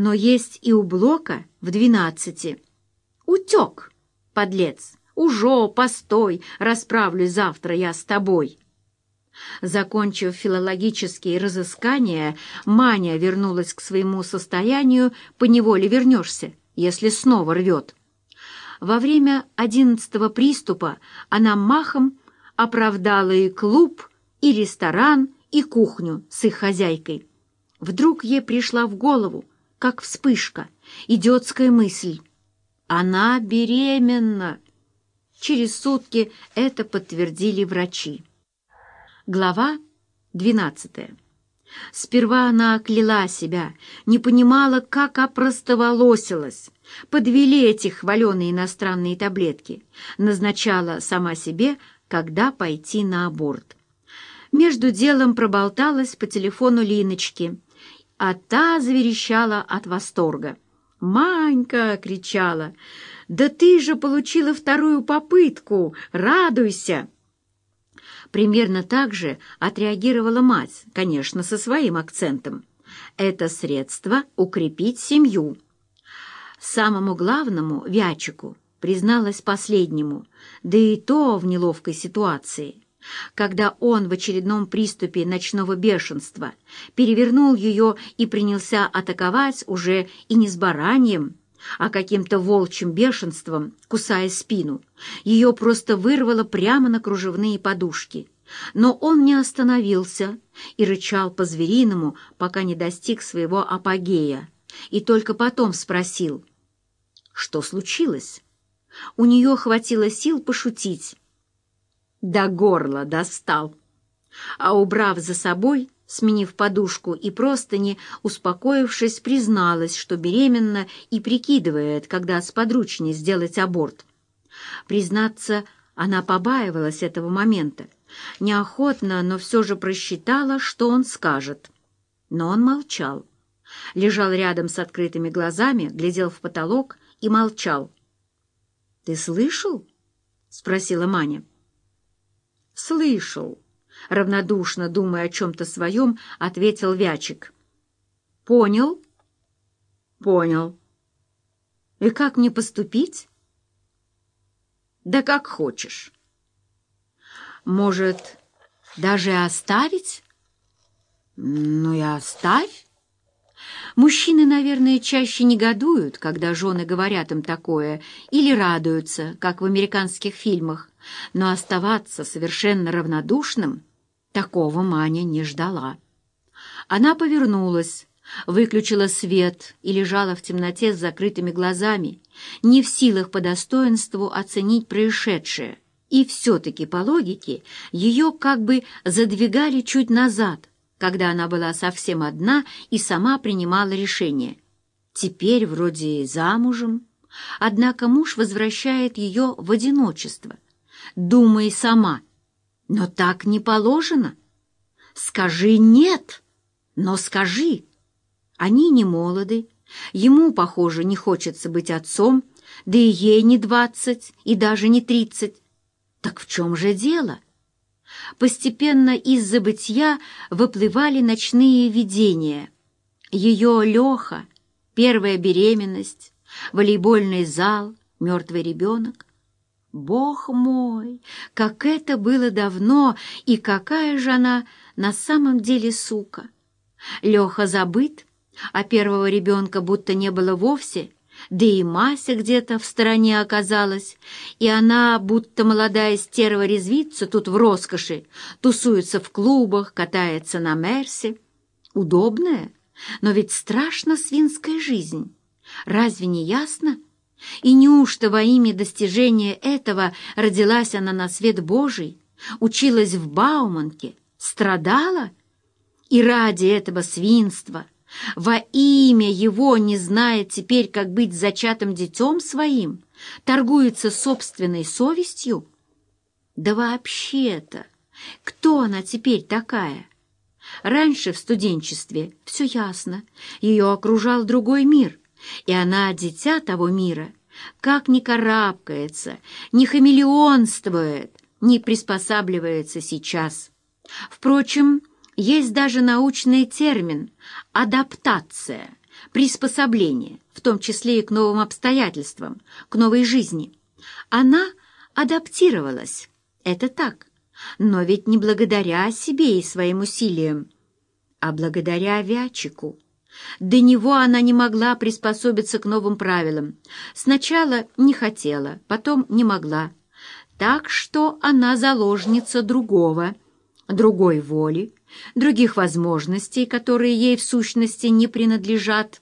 но есть и у Блока в двенадцати. Утек, подлец, ужо, постой, расправлюсь завтра я с тобой. Закончив филологические разыскания, Маня вернулась к своему состоянию «поневоле вернешься, если снова рвет». Во время одиннадцатого приступа она махом оправдала и клуб, и ресторан, и кухню с их хозяйкой. Вдруг ей пришла в голову, как вспышка, идиотская мысль. Она беременна. Через сутки это подтвердили врачи. Глава двенадцатая. Сперва она кляла себя, не понимала, как опростоволосилась. Подвели эти хваленые иностранные таблетки. Назначала сама себе, когда пойти на аборт. Между делом проболталась по телефону Линочки, а та заверещала от восторга. «Манька!» — кричала. «Да ты же получила вторую попытку! Радуйся!» Примерно так же отреагировала мать, конечно, со своим акцентом. Это средство укрепить семью. Самому главному, Вячику, призналась последнему, да и то в неловкой ситуации, когда он в очередном приступе ночного бешенства перевернул ее и принялся атаковать уже и не с бараньем, а каким-то волчьим бешенством, кусая спину. Ее просто вырвало прямо на кружевные подушки. Но он не остановился и рычал по-звериному, пока не достиг своего апогея, и только потом спросил, что случилось. У нее хватило сил пошутить. До горла достал. А убрав за собой, сменив подушку и простыни, успокоившись, призналась, что беременна и прикидывает, когда сподручнее сделать аборт. Признаться, она побаивалась этого момента, неохотно, но все же просчитала, что он скажет. Но он молчал. Лежал рядом с открытыми глазами, глядел в потолок и молчал. «Ты слышал?» — спросила Маня. «Слышал», — равнодушно, думая о чем-то своем, ответил Вячик. «Понял?» «Понял. И как мне поступить?» «Да как хочешь». «Может, даже оставить?» «Ну и оставь». Мужчины, наверное, чаще негодуют, когда жены говорят им такое, или радуются, как в американских фильмах, но оставаться совершенно равнодушным такого Маня не ждала. Она повернулась, выключила свет и лежала в темноте с закрытыми глазами, не в силах по достоинству оценить происшедшее. И все-таки, по логике, ее как бы задвигали чуть назад, когда она была совсем одна и сама принимала решение. Теперь вроде замужем, однако муж возвращает ее в одиночество. Думай сама. Но так не положено. Скажи «нет», но скажи. Они не молоды, ему, похоже, не хочется быть отцом, да и ей не двадцать и даже не тридцать. Так в чем же дело? — Постепенно из забытья выплывали ночные видения. Ее Леха, первая беременность, волейбольный зал, мертвый ребенок. Бог мой, как это было давно, и какая же она на самом деле сука! Леха забыт, а первого ребенка будто не было вовсе — да и Мася где-то в стороне оказалась, и она, будто молодая стерва резвится тут в роскоши, тусуется в клубах, катается на Мерсе. Удобная, но ведь страшно свинская жизнь. Разве не ясно? И неужто во имя достижения этого родилась она на свет Божий, училась в Бауманке, страдала? И ради этого свинства — во имя его не знает теперь, как быть зачатым детем своим, торгуется собственной совестью? Да вообще-то, кто она теперь такая? Раньше в студенчестве все ясно, ее окружал другой мир, и она дитя того мира, как ни карабкается, ни хамелеонствует, ни приспосабливается сейчас. Впрочем, есть даже научный термин «адаптация», приспособление, в том числе и к новым обстоятельствам, к новой жизни. Она адаптировалась. Это так. Но ведь не благодаря себе и своим усилиям, а благодаря Вячику. До него она не могла приспособиться к новым правилам. Сначала не хотела, потом не могла. Так что она заложница другого, другой воли, других возможностей, которые ей в сущности не принадлежат.